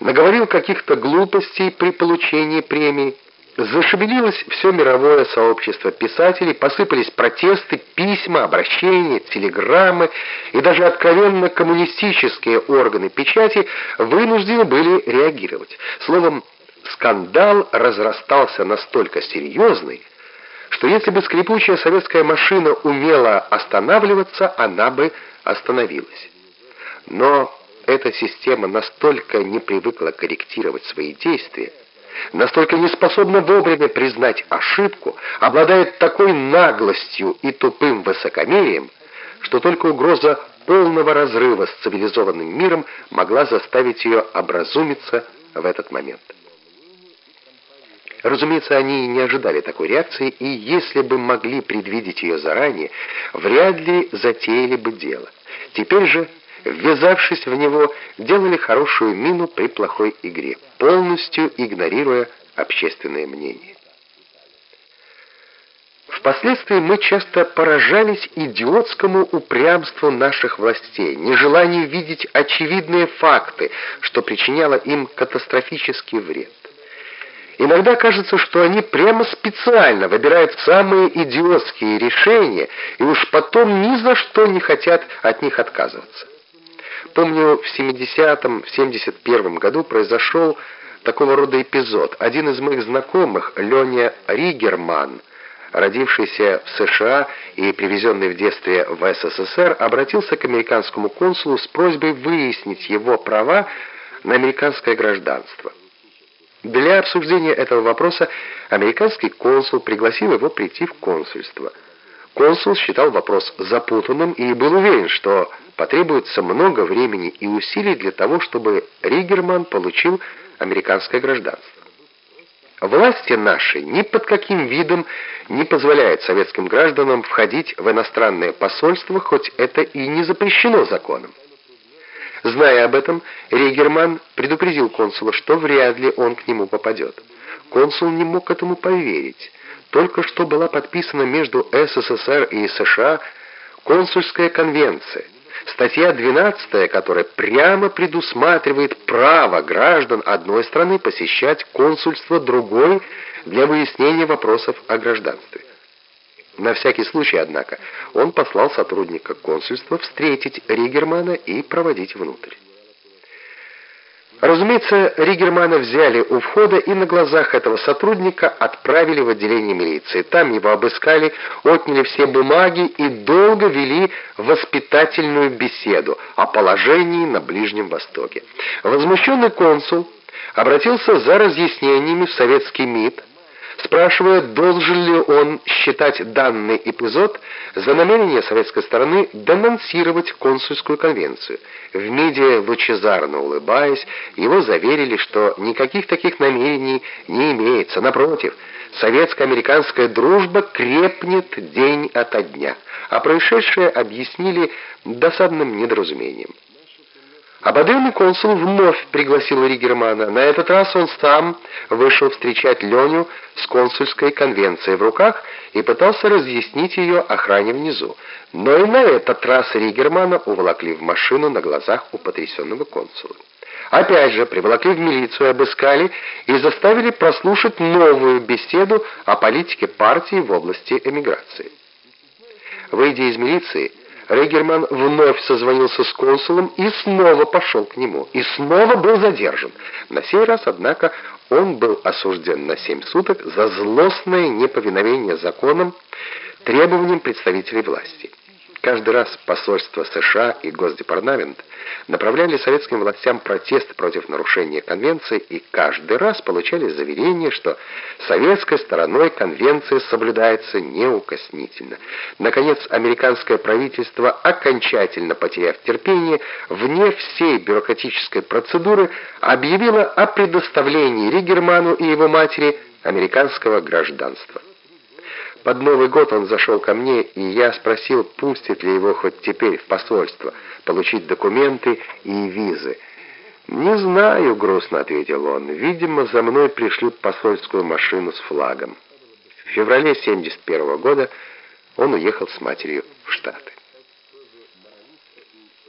наговорил каких-то глупостей при получении премии. Зашевелилось все мировое сообщество писателей, посыпались протесты, письма, обращения, телеграммы, и даже откровенно коммунистические органы печати вынуждены были реагировать. Словом, скандал разрастался настолько серьезный, что если бы скрипучая советская машина умела останавливаться, она бы остановилась. Но эта система настолько не привыкла корректировать свои действия, настолько не способна вовремя признать ошибку, обладает такой наглостью и тупым высокомерием, что только угроза полного разрыва с цивилизованным миром могла заставить ее образумиться в этот момент. Разумеется, они не ожидали такой реакции, и если бы могли предвидеть ее заранее, вряд ли затеяли бы дело. Теперь же ввязавшись в него, делали хорошую мину при плохой игре, полностью игнорируя общественное мнение. Впоследствии мы часто поражались идиотскому упрямству наших властей, нежеланию видеть очевидные факты, что причиняло им катастрофический вред. Иногда кажется, что они прямо специально выбирают самые идиотские решения и уж потом ни за что не хотят от них отказываться. Помню, в 70-м, в 71-м году произошел такого рода эпизод. Один из моих знакомых, Леня Ригерман, родившийся в США и привезенный в детстве в СССР, обратился к американскому консулу с просьбой выяснить его права на американское гражданство. Для обсуждения этого вопроса американский консул пригласил его прийти в консульство. Консул считал вопрос запутанным и был уверен, что потребуется много времени и усилий для того, чтобы Ригерман получил американское гражданство. Власти наши ни под каким видом не позволяют советским гражданам входить в иностранное посольство, хоть это и не запрещено законом. Зная об этом, Ригерман предупредил консула, что вряд ли он к нему попадет. Консул не мог этому поверить. Только что была подписана между СССР и США консульская конвенция, Статья 12, которая прямо предусматривает право граждан одной страны посещать консульство другой для выяснения вопросов о гражданстве. На всякий случай, однако, он послал сотрудника консульства встретить Ригермана и проводить внутрь. Разумеется, Ригермана взяли у входа и на глазах этого сотрудника отправили в отделение милиции. Там его обыскали, отняли все бумаги и долго вели воспитательную беседу о положении на Ближнем Востоке. Возмущенный консул обратился за разъяснениями в советский МИД, спрашивая, должен ли он считать данный эпизод за намерение советской стороны денонсировать консульскую конвенцию. В МИДе, лучезарно улыбаясь, его заверили, что никаких таких намерений не имеется. Напротив, советско-американская дружба крепнет день ото дня, а происшедшее объяснили досадным недоразумением. Ободренный консул вновь пригласил Ригермана. На этот раз он сам вышел встречать Леню с консульской конвенцией в руках и пытался разъяснить ее охране внизу. Но и на этот раз Ригермана уволокли в машину на глазах у потрясенного консула. Опять же, приволокли в милицию, обыскали и заставили прослушать новую беседу о политике партии в области эмиграции. Выйдя из милиции, Регерман вновь созвонился с консулом и снова пошел к нему. И снова был задержан. На сей раз, однако, он был осужден на семь суток за злостное неповиновение законам, требованиям представителей власти. Каждый раз посольство США и Госдепартамент направляли советским властям протест против нарушения конвенции и каждый раз получали заверение, что советской стороной конвенция соблюдается неукоснительно. Наконец, американское правительство, окончательно потеряв терпение, вне всей бюрократической процедуры объявило о предоставлении Ригерману и его матери американского гражданства. Под Новый год он зашел ко мне, и я спросил, пустит ли его хоть теперь в посольство, получить документы и визы. «Не знаю», — грустно ответил он. «Видимо, за мной пришлют посольскую машину с флагом». В феврале 71 -го года он уехал с матерью в Штаты.